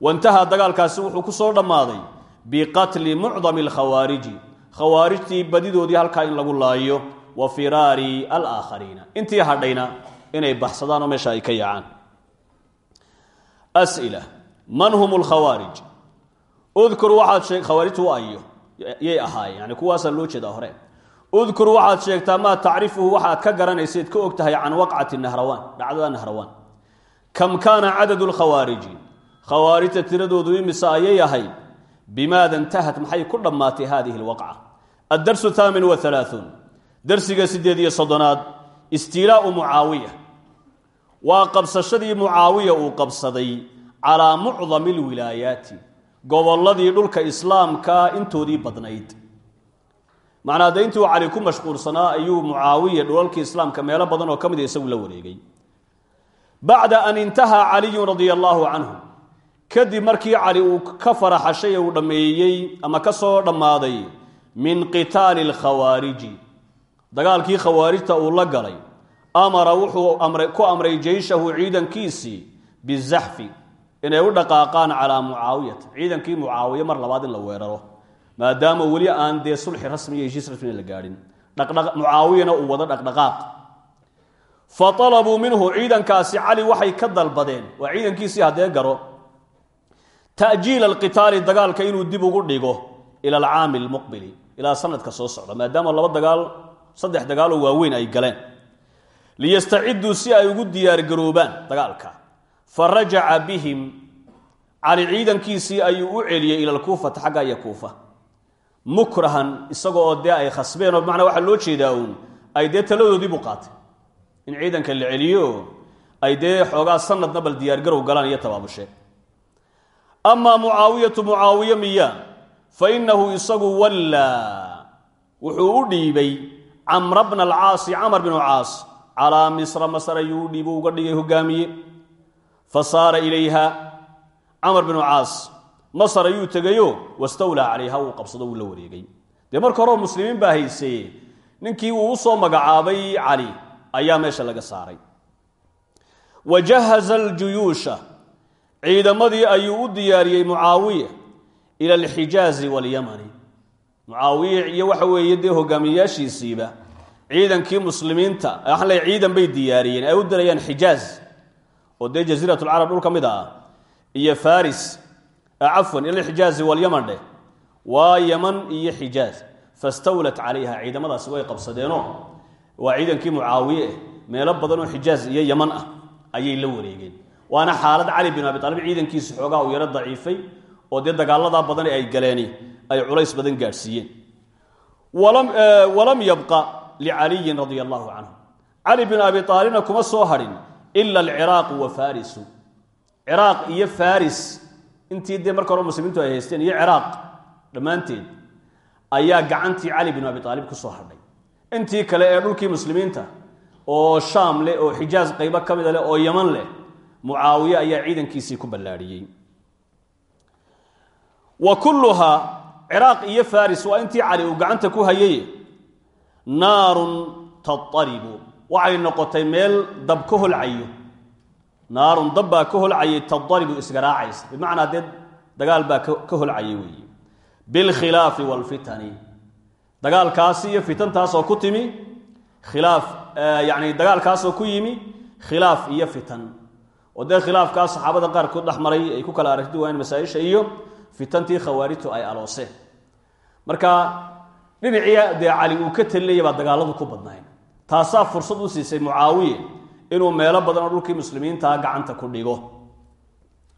waintahaa dagaalkaasi wuxuu ku soo dhammaaday biqatli mucdami alkhawaariji. Khawaarijtii badidoodii halkaa in lagu laayo wa firaari alaakhariina. Intii hadhayna inay baxsadaan oo meesha ay ka yaacaan. As'ila man hum lkhawaarij udkur waxaad sheeg khawaarijtu ayo yay ahaayeen yani kuwaasaa loo jeedaa hore. Udkur waxaad sheegtaa maa tacrifuhu waxaad ka garanaysayd ka og tahay can waqcati nahrawaan dhacdada khawaarijta tiradoodu imise ayay ahayd bimaada intahat maxay ku dhammaatay hadihi lwaqca addarsu haamin wahalaaثuun darsiga sideed iyo soddonaad istiilaau mucaawiya. Waa qabsashadii mucaawiya uu qabsaday calaa mucdami lwilaayaati gobolladii dhulka islaamka intoodii badnayd. Macnaa de cali ku mashquulsanaa ayuu mucaawiya dhulalkii islaamka meelo badan oo ka mid a isagu la wareegay. Bacda an intahaa caliyun radia allaahu canhu kadib markii cali uu ka faraxashay uu dhammeeyey ama ka soo dhammaaday min qitaali alkhawaariji dagaalkii khawaarijta uu la galay amara wuxuu ku amray jeyshahu ciidankiisii bizaxfi inay u dhaqaaqaan calaa mucaawiyata ciidankii mucaawiye mar labaad in la weeraro maadaama weli aan dee sulxi rasmi iyo heshiis rasmina la gaadhin. Mucaawiyana uu wado dhaqdhaqaaq. Fa alabuu minhu ciidankaasi cali waxay ka dalbadeen. Waa ciidankiisii haddee garo ta'jiila alqitaali dagaalka inuu dib ugu dhigo ila alcaami almuqbili ilaa sanadka soo socda maadaama laba dagaal saddex dagaaloo waaweyn ay galeen. Liyastaciduu si ay ugu diyaargaroobaan dagaalka. Fa rajaca bihim cali ciidankiisii ayuu u celiyey ila lkuufata xagga iyo kuufa. Mukrahan isagoo dee ay khasbeen oo bimacnaa waxaa loo jeedaa uun ay dee taladoodii buu qaatay. In ciidanka la celiyo ay dee xoogaa sanadna bal diyaargarow galaan iyo tabaabushe amaa mucaawiyatu mucaawiye miya fa innahu isagu wallaa wuxuu u dhiibay camra bna alcaasi camar binu caas calaa misra masar ayuu u dhiibu uga dhigay hogaamiye. Fa saara ilayha camar binu caas masar ayuu tegayo wastawlaa calayha wuu qabsado wuu la wareegay. Dee marka horeo muslimiin baa haysee ninkii uu u soo magacaabay cali ayaa meesha laga saaray. Wa jahaza aljuyuusha ciidamadii ayuu u diyaariyey mucaawiya ila alxijaazi walyamani. Mucaawiye iyo waxa weeye dee hogaamiyeyaashiisiiba ciidankii muslimiinta waxaan ciidan bay diyaariyeen ay u dirayaan xijaaz oo dee jasiiratulcarab dhul ka mid ah iyo faris cafwan ila alxijaazi walyaman dheh waa yaman iyo xijaaz fastawlat calayha ciidamadaasi way qabsadeenoo waa ciidankii mucaawiye eh meelo badan oo xijaaz iyo yaman ah ayay la wareegeen waana xaalad cali bin abi aalib ciidankiisi xoogaa uu yaro daciifay oo dee dagaaladaa badan ay galeeni ay culays badan gaadhsiiyeen walam yabqa licaliyin radia allahu canhu cali bin abi aalibna kuma soo hadhin ila alciraaqu wa farisu ciraaq iyo faris intii dee marka hore muslimiintu ay haysteen iyo ciraaq dhammaanteed ayaa gacantii cali bin abi aalib ku soo hadhay intii kale ee dhulkii muslimiinta oo shaam leh oo xijaaz qaybo ka mida leh oo yaman leh mucaawiye ayaa ciidankiisii ku ballaadhiyey wa kulluhaa ciraaq iyo faris waa intii cali uu gacanta ku hayay naarun tataribu waxay noqotay meel dab ka holcayo naarun dab baa ka holcayay tataribu isgaraacaysa bimacnaa dee dagaal baa ka holcayay weeye bilkhilaafi waalfitani dagaalkaasi iyo fitantaasoo ku timi khilaaf yacni dagaalkaasoo ku yimi khilaaf iyo fitan oo dee khilaafkaas saxaabada qaarkood dhex maray ay ku kala aragti waayeen masaa-isha iyo fitantii khawaarijtu ay alooseen. Marka dhinacii dee cali uu ka talinaya baa dagaaladu ku badnayn taasaa fursad u siisay mucaawiye inuu meelo badan dhulkii muslimiintaa gacanta ku dhigo.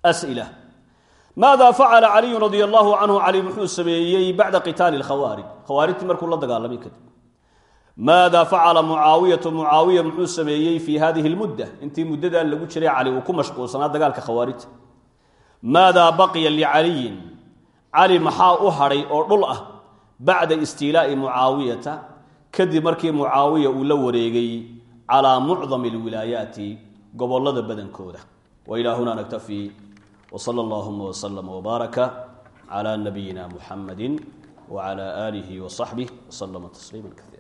As'ila. Maada facala caliyun radia allahu canhu cali muxuu sameeyey bacda qitaali lkhawaarij khawaarijtii markuu la dagaalamay kadib maada facala mucaawiyatu mucaawiya muxuu sameeyey fii hadihi lmudda intii muddadaa lagu jiray cali uu ku mashquulsanaa dagaalka khawaarijta maadaa baqiya licaliyin cali maxaa u hadhay oo dhul ah bacda istiilaa'i mucaawiyata kadib markii mucaawiya uu la wareegay calaa mucdami alwilaayaati gobollada badankooda wa ilaa hunaa naktafii wsala allahuma wslama wbaaraka cla nabiyina muxamadi wcla aalihi wsaxbih wslama tasliima kaiira